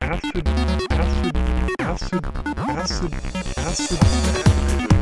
Acid, acid, acid, acid.